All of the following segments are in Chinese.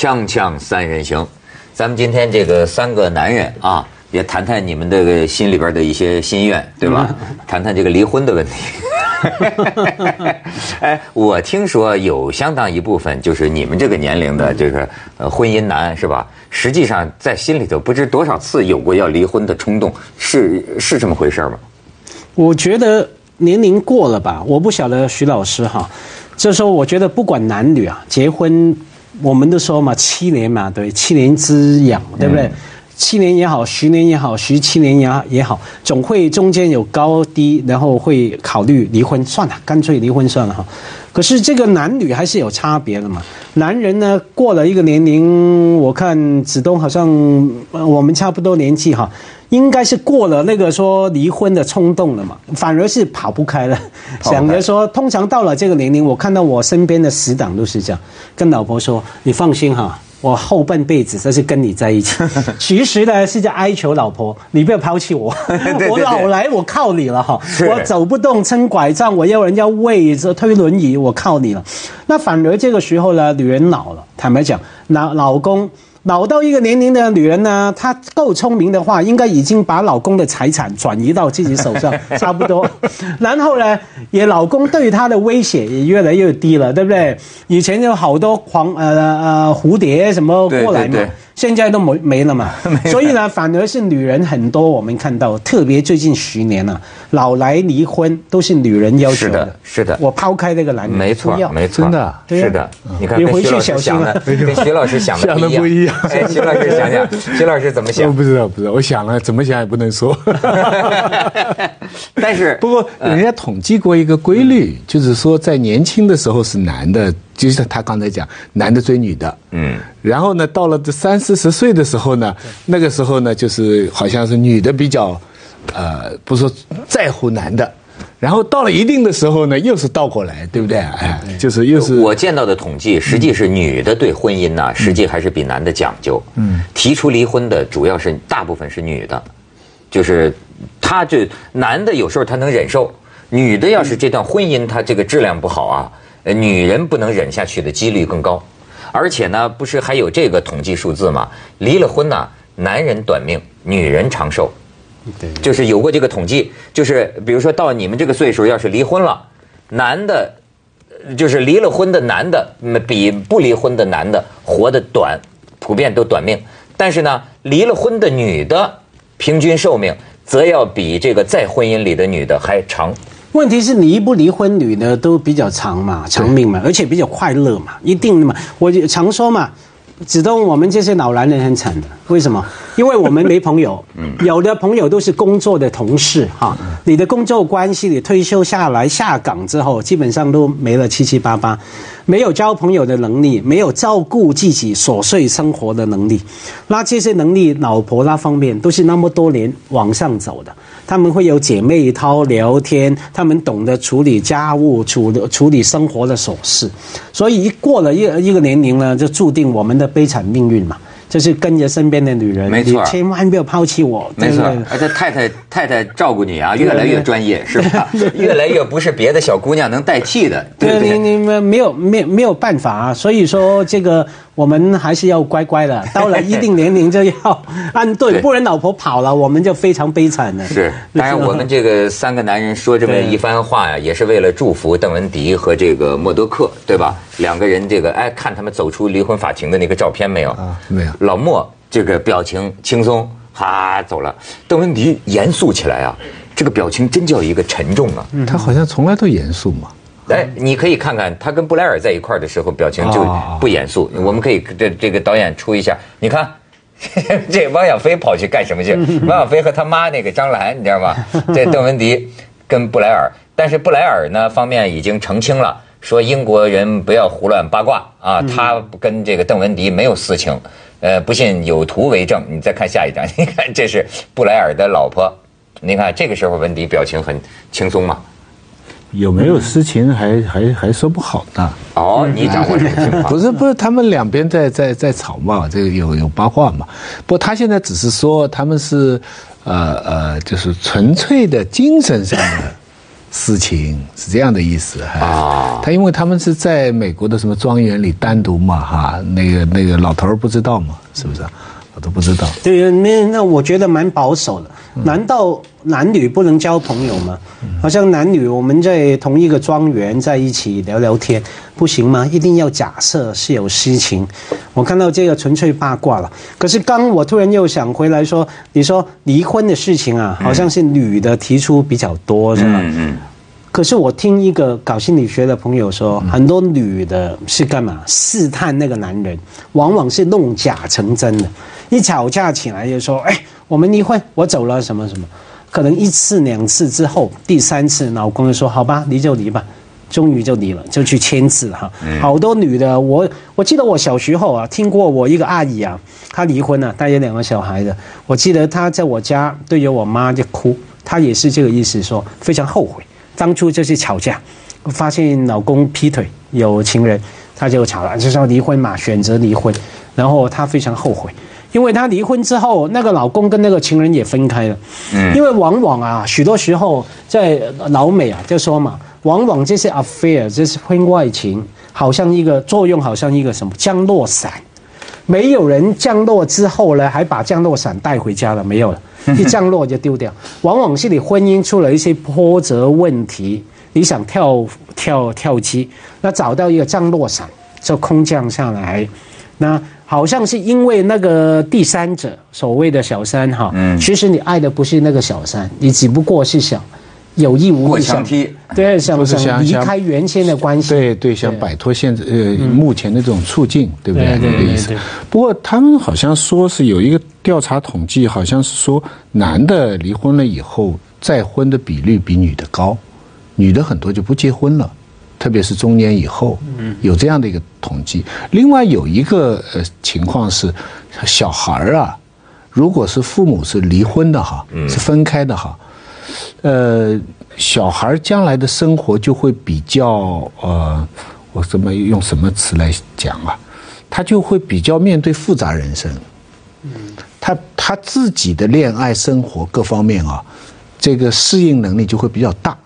锵锵三人行，咱们今天这个三个男人啊，也谈谈你们这个心里边的一些心愿，对吧？谈谈这个离婚的问题。哎，我听说有相当一部分就是你们这个年龄的就是呃婚姻男是吧？实际上在心里头不知多少次有过要离婚的冲动，是是这么回事吗？我觉得年龄过了吧，我不晓得徐老师哈。这时候我觉得不管男女啊，结婚我们都说嘛，七年嘛，对，七年之痒，对不对？七年也好，十年也好，十七年也也好，总会中间有高低，然后会考虑离婚，算了，干脆离婚算了哈。可是这个男女还是有差别的嘛。男人呢，过了一个年龄，我看子东好像我们差不多年纪哈，应该是过了那个说离婚的冲动了嘛，反而是跑不开了，想着说，通常到了这个年龄，我看到我身边的死党都是这样，跟老婆说，你放心哈。我后半辈子都是跟你在一起，其实呢是在哀求老婆，你不要抛弃我，我老来我靠你了哈，我走不动撑拐杖，我要人家喂着推轮椅，我靠你了。那反而这个时候呢，女人老了，坦白讲，老老公。老到一个年龄的女人呢，她够聪明的话，应该已经把老公的财产转移到自己手上，差不多。然后呢，也老公对她的威胁也越来越低了，对不对？以前有好多黄呃呃蝴蝶什么过来嘛。现在都没没了嘛，所以呢，反而是女人很多。我们看到，特别最近十年啊，老来离婚都是女人要求的。是的，我抛开那个男人，没错，没错，真的，是的。你看，你回去想想的，跟徐老师想的不一样。哎，徐老师想想，徐老师怎么想？我不知道，不知道。我想了，怎么想也不能说。但是，不过人家统计过一个规律，就是说，在年轻的时候是男的。就像他刚才讲，男的追女的，嗯，然后呢，到了这三四十岁的时候呢，那个时候呢，就是好像是女的比较，呃，不说在乎男的，然后到了一定的时候呢，又是倒过来，对不对？哎，就是又是我见到的统计，实际是女的对婚姻呢，实际还是比男的讲究。嗯，提出离婚的主要是大部分是女的，就是他这男的有时候他能忍受，女的要是这段婚姻他这个质量不好啊。呃，女人不能忍下去的几率更高，而且呢，不是还有这个统计数字吗？离了婚呢，男人短命，女人长寿。对，就是有过这个统计，就是比如说到你们这个岁数，要是离婚了，男的，就是离了婚的男的，比不离婚的男的活得短，普遍都短命。但是呢，离了婚的女的，平均寿命则要比这个在婚姻里的女的还长。问题是离不离婚，女的都比较长嘛，长命嘛，而且比较快乐嘛，一定的嘛。我就常说嘛，子东，我们这些老男人很惨的，为什么？因为我们没朋友，有的朋友都是工作的同事哈。你的工作关系，你退休下来下岗之后，基本上都没了七七八八，没有交朋友的能力，没有照顾自己琐碎生活的能力。那这些能力，老婆那方面都是那么多年往上走的。他们会有姐妹淘聊天，他们懂得处理家务、处处理生活的琐事，所以一过了一一个年龄呢，就注定我们的悲惨命运嘛。就是跟着身边的女人，没错，千万不要抛弃我。没错，而且太太太太照顾你啊，越来越专业，是吧？越来越不是别的小姑娘能代替的。对你你们没有没没有办法啊，所以说这个我们还是要乖乖的，到了一定年龄就要按对，不然老婆跑了，我们就非常悲惨的。是，当然我们这个三个男人说这么一番话呀，也是为了祝福邓文迪和这个默多克，对吧？两个人这个哎，看他们走出离婚法庭的那个照片没有？啊，没有。老莫这个表情轻松，哈走了。邓文迪严肃起来啊，这个表情真叫一个沉重啊。他好像从来都严肃嘛。哎，你可以看看他跟布莱尔在一块儿的时候，表情就不严肃。我们可以这这个导演出一下，你看，这汪小菲跑去干什么去？汪小菲和他妈那个张兰，你知道吗？这邓文迪跟布莱尔，但是布莱尔呢方面已经澄清了。说英国人不要胡乱八卦啊！他跟这个邓文迪没有私情，呃，不信有图为证。你再看下一张，你看这是布莱尔的老婆，你看这个时候文迪表情很轻松嘛？有没有私情还 还还说不好呢？哦，你掌握什么不是不是，他们两边在在在吵嘛，这个有有八卦嘛？不过他现在只是说他们是呃呃，就是纯粹的精神上的。私情，是这样的意思啊。他因为他们是在美国的什么庄园里单独嘛哈，那个那个老头儿不知道嘛，是不是？我都不知道。对，那那我觉得蛮保守的。难道男女不能交朋友吗？好像男女我们在同一个庄园在一起聊聊天，不行吗？一定要假设是有私情。我看到这个纯粹八卦了。可是刚我突然又想回来说，你说离婚的事情啊，好像是女的提出比较多，是吧？嗯嗯。可是我听一个搞心理学的朋友说，很多女的是干嘛？试探那个男人，往往是弄假成真的。一吵架起来就说：“哎，我们离婚，我走了，什么什么。”可能一次两次之后，第三次老公就说：“好吧，离就离吧。”终于就离了，就去签字哈。好多女的，我我记得我小时候啊，听过我一个阿姨啊，她离婚了，带有两个小孩的。我记得她在我家对着我妈就哭，她也是这个意思，说非常后悔。当初就是吵架，发现老公劈腿有情人，她就吵了，就是要离婚嘛，选择离婚。然后她非常后悔，因为她离婚之后，那个老公跟那个情人也分开了。嗯，因为往往啊，许多时候在老美啊就说嘛，往往这些 affair，这是婚外情，好像一个作用，好像一个什么降落伞，没有人降落之后呢，还把降落伞带回家了，没有了。一降落就丢掉，往往是你婚姻出了一些波折问题，你想跳跳跳机，那找到一个降落伞就空降下来，那好像是因为那个第三者所谓的小三哈，嗯，其实你爱的不是那个小三，你只不过是想。有意无意想踢，对，想想离开原先的关系，对对，想摆脱现在呃目前的这种处境，对不对？这个意思。不过他们好像说是有一个调查统计，好像是说男的离婚了以后再婚的比率比女的高，女的很多就不结婚了，特别是中年以后，有这样的一个统计。另外有一个呃情况是，小孩儿啊，如果是父母是离婚的哈，是分开的哈。呃，小孩将来的生活就会比较呃，我怎么用什么词来讲啊？他就会比较面对复杂人生。嗯，他他自己的恋爱生活各方面啊，这个适应能力就会比较大，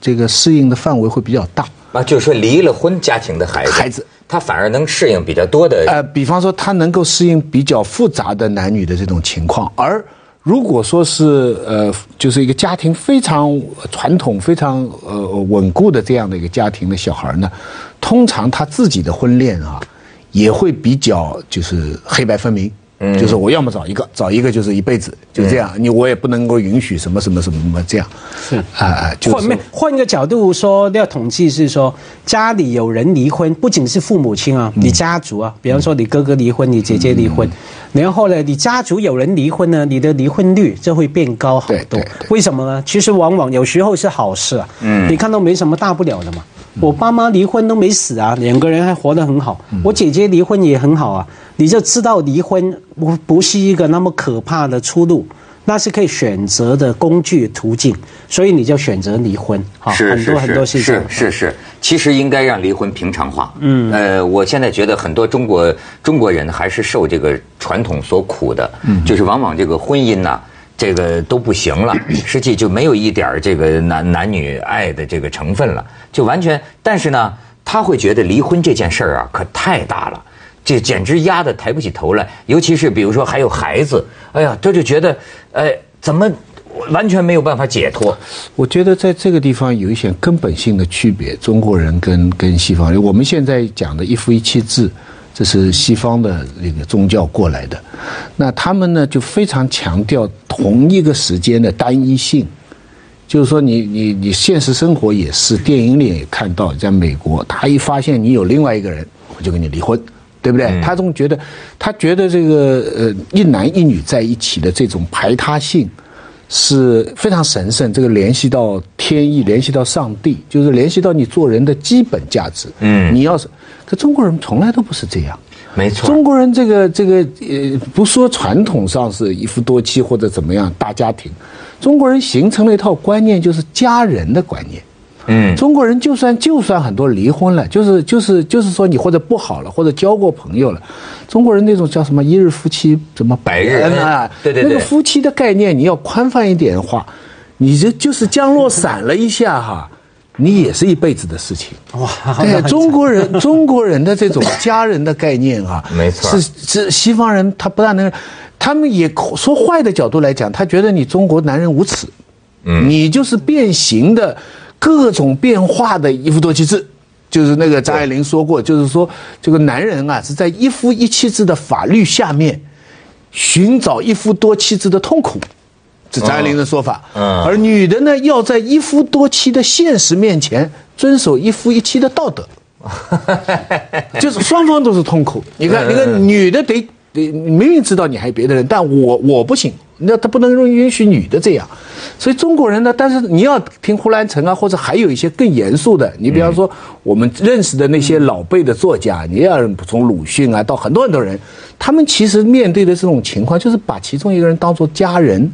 这个适应的范围会比较大。啊，就是说离了婚家庭的孩子，孩子他反而能适应比较多的。呃，比方说他能够适应比较复杂的男女的这种情况，而。如果说是呃，就是一个家庭非常传统、非常呃稳固的这样的一个家庭的小孩呢，通常他自己的婚恋啊，也会比较就是黑白分明。就是我要么找一个，找一个就是一辈子，就这样。你我也不能够允许什么什么什么什么这样。是啊啊，换换一个角度说，要统计是说，家里有人离婚，不仅是父母亲啊，你家族啊，比方说你哥哥离婚，你姐姐离婚，然后呢，你家族有人离婚呢，你的离婚率就会变高好多。为什么呢？其实往往有时候是好事啊。嗯，你看到没什么大不了的嘛。我爸妈离婚都没死啊，两个人还活得很好。我姐姐离婚也很好啊，你就知道离婚不不是一个那么可怕的出路，那是可以选择的工具途径，所以你就选择离婚。是很多很多事情是是是，其实应该让离婚平常化。嗯，呃，我现在觉得很多中国中国人还是受这个传统所苦的，就是往往这个婚姻呐。这个都不行了，实际就没有一点这个男男女爱的这个成分了，就完全。但是呢，他会觉得离婚这件事儿啊，可太大了，这简直压得抬不起头来。尤其是比如说还有孩子，哎呀，他就觉得，哎，怎么完全没有办法解脱？我觉得在这个地方有一些根本性的区别，中国人跟跟西方人，我们现在讲的一夫一妻制。这是西方的那个宗教过来的，那他们呢就非常强调同一个时间的单一性，就是说你你你现实生活也是，电影里也看到，在美国，他一发现你有另外一个人，我就跟你离婚，对不对？他总觉得，他觉得这个呃一男一女在一起的这种排他性是非常神圣，这个联系到天意，联系到上帝，就是联系到你做人的基本价值。嗯，你要是。可中国人从来都不是这样，没错。中国人这个这个呃，不说传统上是一夫多妻或者怎么样大家庭，中国人形成了一套观念，就是家人的观念。嗯，中国人就算就算很多离婚了，就是就是就是说你或者不好了，或者交过朋友了，中国人那种叫什么一日夫妻，什么百日恩啊？对对对，那个夫妻的概念，你要宽泛一点的话。你这就是降落伞了一下哈，你也是一辈子的事情。哇，对中国人，中国人的这种家人的概念啊，没错是是西方人他不大能，他们也说坏的角度来讲，他觉得你中国男人无耻，嗯，你就是变形的各种变化的一夫多妻制。就是那个张爱玲说过，就是说这个男人啊是在一夫一妻制的法律下面寻找一夫多妻制的痛苦，这张爱玲的说法。嗯而女的呢要在一夫多妻的现实面前遵守一夫一妻的道德。就是双方都是痛苦。你看，那个女的得得明明知道你还有别的人，但我我不行，那他不能允许女的这样。所以中国人呢，但是你要听胡兰成啊，或者还有一些更严肃的，你比方说我们认识的那些老辈的作家，你要从鲁迅啊到很多很多人，他们其实面对的这种情况，就是把其中一个人当做家人。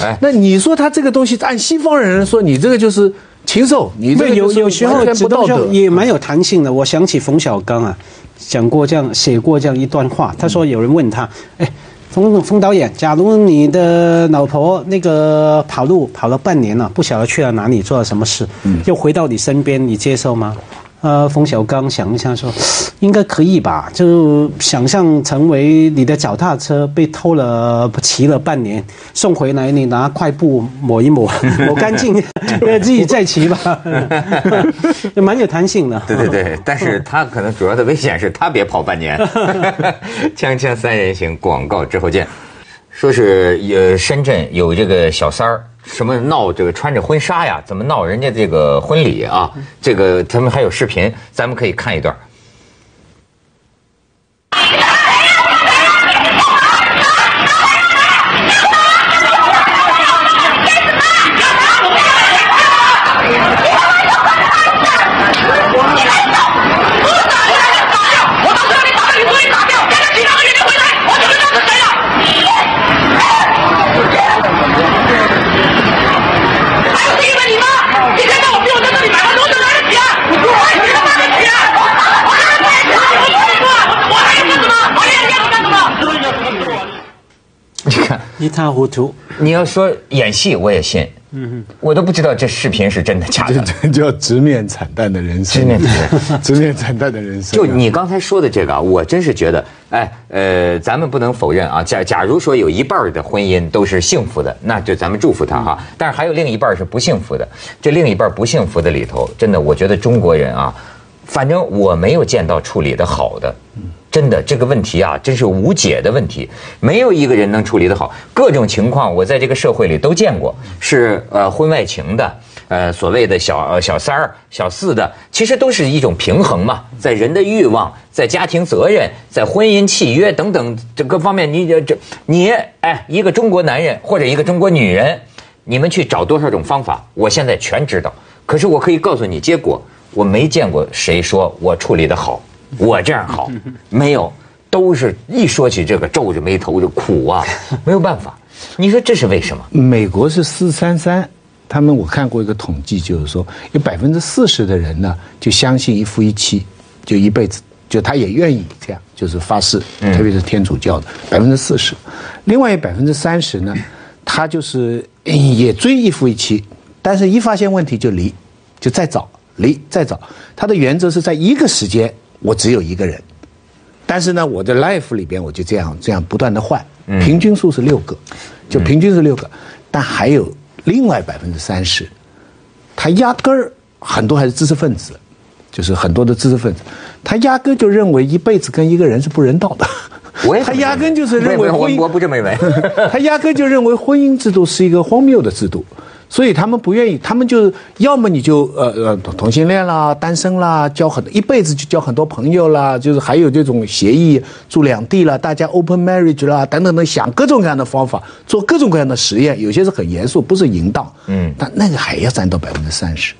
哎那你说他这个东西，按西方人说，你这个就是禽兽，你这对，有有时候不道德。也蛮有弹性的。我想起冯小刚啊，讲过这样写过这样一段话，他说有人问他，哎。冯冯导演，假如你的老婆那个跑路跑了半年了，不晓得去了哪里，做了什么事，又回到你身边，你接受吗？呃，冯小刚想一下说，应该可以吧？就想象成为你的脚踏车被偷了，骑了半年，送回来，你拿块布抹一抹，抹干净，自己再骑吧，也蛮有弹性的。对对对，但是他可能主要的危险是他别跑半年。锵锵三人行，广告之后见。说是呃，深圳有这个小三儿，什么闹这个穿着婚纱呀，怎么闹人家这个婚礼啊？这个他们还有视频，咱们可以看一段。一塌糊涂。你要说演戏，我也信。嗯，我都不知道这视频是真的假这的。这叫直面惨淡的人生，直面惨 直面惨淡的人生。就你刚才说的这个啊，我真是觉得，哎，呃，咱们不能否认啊。假假如说有一半儿的婚姻都是幸福的，那就咱们祝福他哈。但是还有另一半儿是不幸福的，这另一半儿不幸福的里头，真的，我觉得中国人啊，反正我没有见到处理的好的。真的，这个问题啊，真是无解的问题，没有一个人能处理得好。各种情况，我在这个社会里都见过，是呃婚外情的，呃所谓的小小三儿、小四的，其实都是一种平衡嘛，在人的欲望、在家庭责任、在婚姻契约等等这各方面，你这这你哎，一个中国男人或者一个中国女人，你们去找多少种方法，我现在全知道。可是我可以告诉你，结果我没见过谁说我处理得好。我这样好，没有，都是一说起这个皱着眉头就苦啊，没有办法。你说这是为什么？美国是四三三，他们我看过一个统计，就是说有百分之四十的人呢就相信一夫一妻，就一辈子，就他也愿意这样，就是发誓，特别是天主教的百分之四十，另外百分之三十呢，他就是嗯也追一夫一妻，但是一发现问题就离，就再找离再找，他的原则是在一个时间我只有一个人。但是呢，我的 life 里边我就这样这样不断的换，平均数是六个，就平均是六个，但还有另外百分之三十，他压根儿很多还是知识分子，就是很多的知识分子，他压根就认为一辈子跟一个人是不人道的。我也他压根就是认为婚姻，我我不这么认为。他压根 就认为婚姻制度是一个荒谬的制度，所以他们不愿意，他们就要么你就呃呃同性恋啦、单身啦，交很一辈子就交很多朋友啦，就是还有这种协议住两地啦，大家 open marriage 啦等等等，想各种各样的方法，做各种各样的实验，有些是很严肃，不是淫荡，嗯，但那个还要占到百分之三十。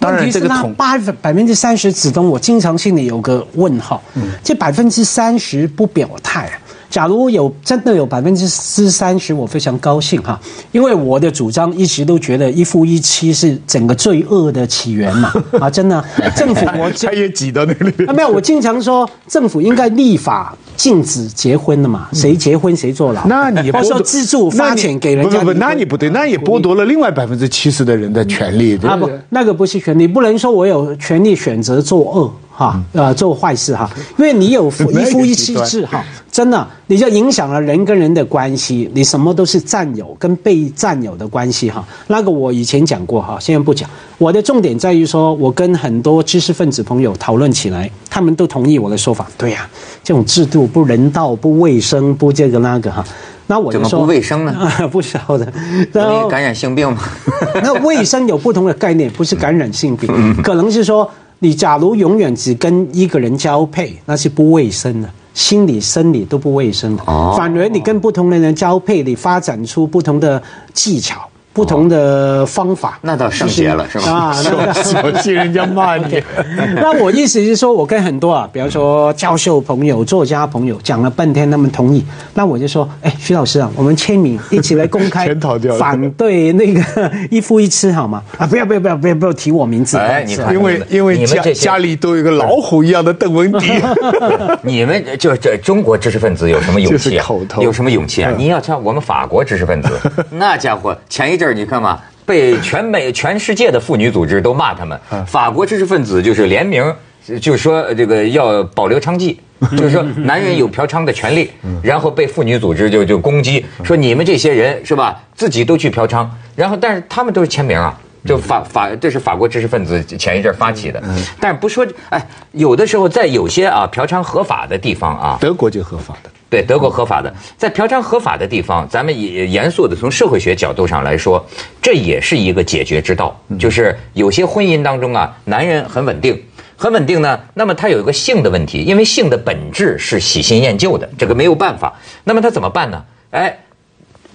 当然，这个统八百分之三十子东，我经常心里有个问号，这百分之三十不表态，假如有真的有百分之四三十，我非常高兴哈，因为我的主张一直都觉得一夫一妻是整个罪恶的起源嘛。啊，真的，政府我 他也挤到那里面。啊，。没有，我经常说政府应该立法禁止结婚的嘛，谁结婚谁坐牢。那你或者说剥夺资助发钱给人家不不不，那你不对，那也剥夺了另外百分之七十的人的权利。对啊不，那个不是权利，不能说我有权利选择作恶哈，呃，做坏事哈，因为你有夫一夫一妻制哈，真的你就影响了人跟人的关系，你什么都是占有跟被占有的关系哈。那个我以前讲过哈，现在不讲。我的重点在于说，我跟很多知识分子朋友讨论起来，他们都同意我的说法。对呀、这种制度不人道、不卫生、不这个那个哈。那我就说怎么不卫生呢？啊，不晓得。然后容易感染性病吗？那卫生有不同的概念，不是感染性病，可能是说你假如永远只跟一个人交配，那是不卫生的。心理、生理都不卫生的，哦。反而你跟不同的人交配，你发展出不同的技巧、不同的方法，那倒圣洁了是吧？啊，那个小心人家骂你。那我意思是说，我跟很多啊，比方说教授朋友、作家朋友讲了半天，他们同意，那我就说，哎，徐老师啊，我们签名一起来公开 全逃掉了。反对那个一夫一妻好吗？啊，不要不要不要不要不要提我名字，哎你看因为因为家你们这家里都有一个老虎一样的邓文迪，你们就这中国知识分子有什么勇气就是啊口头？有什么勇气啊？你要像我们法国知识分子，那家伙前一阵儿你看嘛，被全美全世界的妇女组织都骂他们，法国知识分子就是联名。就说这个要保留娼妓，就是说男人有嫖娼的权利，然后被妇女组织就就攻击，说你们这些人是吧，自己都去嫖娼，然后但是他们都是签名啊，就法法这是法国知识分子前一阵发起的，但是不说哎，有的时候在有些啊嫖娼合法的地方啊，德国就合法的。对，德国合法的，在嫖娼合法的地方，咱们也严肃的从社会学角度上来说，这也是一个解决之道。就是有些婚姻当中啊，男人很稳定，很稳定呢，那么他有一个性的问题，因为性的本质是喜新厌旧的，这个没有办法。那么他怎么办呢？哎，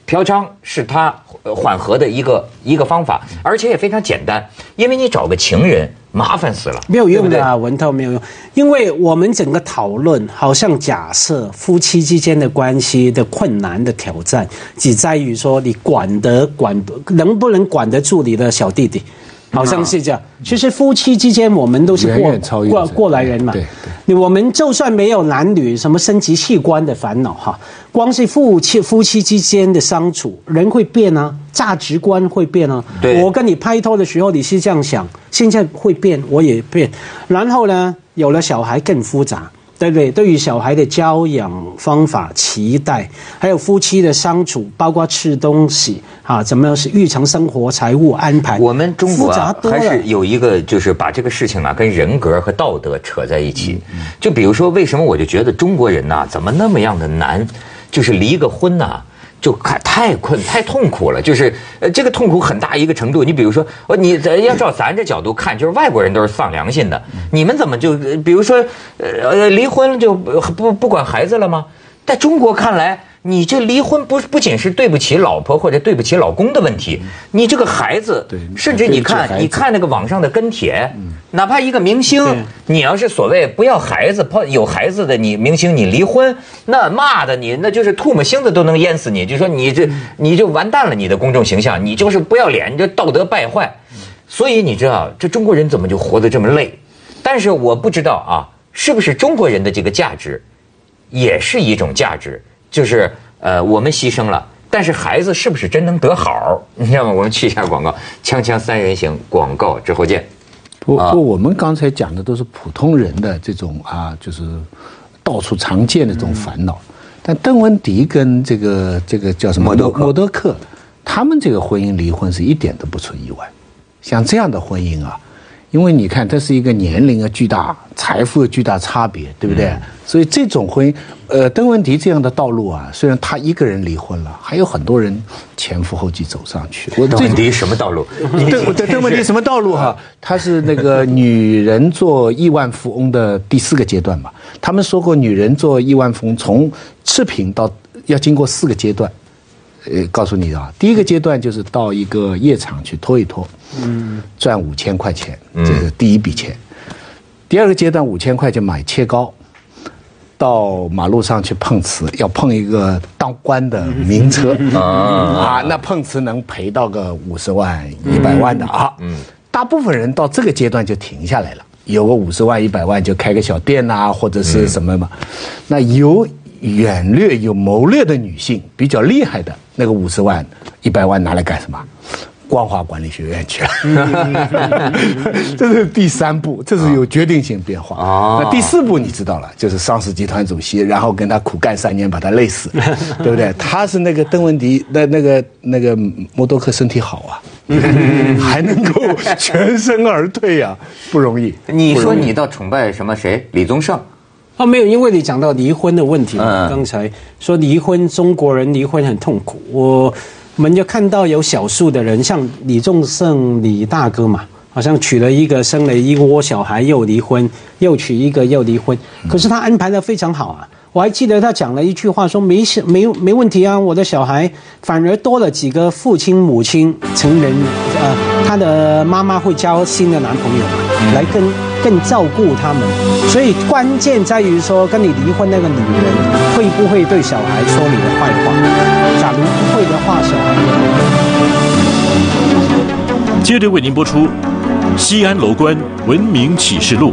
嫖娼是他呃缓和的一个一个方法，而且也非常简单，因为你找个情人麻烦死了，没有用的啊，文涛没有用，因为我们整个讨论好像假设夫妻之间的关系的困难的挑战，只在于说你管得管能不能管得住你的小弟弟。好像是这样，其实夫妻之间我们都是过过过来人嘛。对对你我们就算没有男女什么生殖器官的烦恼哈，光是夫妻夫妻之间的相处，人会变啊，价值观会变啊。对我跟你拍拖的时候你是这样想，现在会变，我也变。然后呢，有了小孩更复杂。对不对？对于小孩的教养方法、期待，还有夫妻的相处，包括吃东西啊，怎么样是日常生活、财务安排，我们中国，还是。有一个，就是把这个事情啊跟人格和道德扯在一起。就比如说，为什么我就觉得中国人呐、怎么那么样的难？就是离个婚呐、就看太困太痛苦了，就是呃这个痛苦很大一个程度。你比如说，呃你咱要照咱这角度看，就是外国人都是丧良心的，你们怎么就比如说呃呃离婚了就不不不管孩子了吗？在中国看来，你这离婚不不仅是对不起老婆或者对不起老公的问题，你这个孩子对，甚至你看，你看那个网上的跟帖，哪怕一个明星，你要是所谓不要孩子，怕有孩子的你明星，你离婚，那骂的你那就是唾沫星子都能淹死你，就说你这你就完蛋了，你的公众形象，你就是不要脸，你这道德败坏。所以你知道，这中国人怎么就活得这么累？但是我不知道啊，是不是中国人的这个价值，也是一种价值，就是呃，我们牺牲了，但是孩子是不是真能得好？你知道吗？我们去一下广告，锵锵三人行，广告之后见。啊不不，我们刚才讲的都是普通人的这种啊，就是到处常见的这种烦恼。但邓文迪跟这个这个叫什么默多克默多克，他们这个婚姻离婚是一点都不出意外。像这样的婚姻啊，因为你看这是一个年龄啊巨大、财富的巨大差别，对不对？所以这种婚姻，呃，邓文迪这样的道路啊，虽然他一个人离婚了，还有很多人前赴后继走上去。邓文迪什么道路？邓邓邓文迪什么道路哈？他是那个女人做亿万富翁的第四个阶段嘛。他们说过，女人做亿万富翁从赤贫到要经过四个阶段。呃，告诉你啊，第一个阶段就是到一个夜场去拖一拖，嗯，赚五千块钱，这是第一笔钱。第二个阶段五千块钱买切糕，到马路上去碰瓷，要碰一个当官的名车啊，那碰瓷能赔到个五十万、一百万的啊。嗯，大部分人到这个阶段就停下来了，有个五十万、一百万就开个小店呐、或者是什么嘛。那有远略、有谋略的女性，比较厉害的那个五十万、一百万拿来干什么？光华管理学院去了，这是第三步，这是有决定性变化。啊那第四步你知道了，就是上市集团主席，然后跟他苦干三年，把他累死，对不对？他是那个邓文迪，那那个那个默多克身体好啊，还能够全身而退呀、不容易。你说你倒崇拜什么谁？李宗盛。啊，没有，因为你讲到离婚的问题，嗯刚才说离婚，中国人离婚很痛苦。我我们就看到有少数的人，像李宗盛李大哥嘛，好像娶了一个，生了一窝小孩，又离婚，又娶一个，又离婚。可是他安排的非常好啊。我还记得他讲了一句话，说没事，没没问题啊，我的小孩反而多了几个父亲、母亲、成人，呃，他的妈妈会交新的男朋友嘛，来更更照顾他们。所以关键在于说，跟你离婚那个女人会不会对小孩说你的坏话？假如不会的话，小孩。接着为您播出《西安楼观文明启示录》。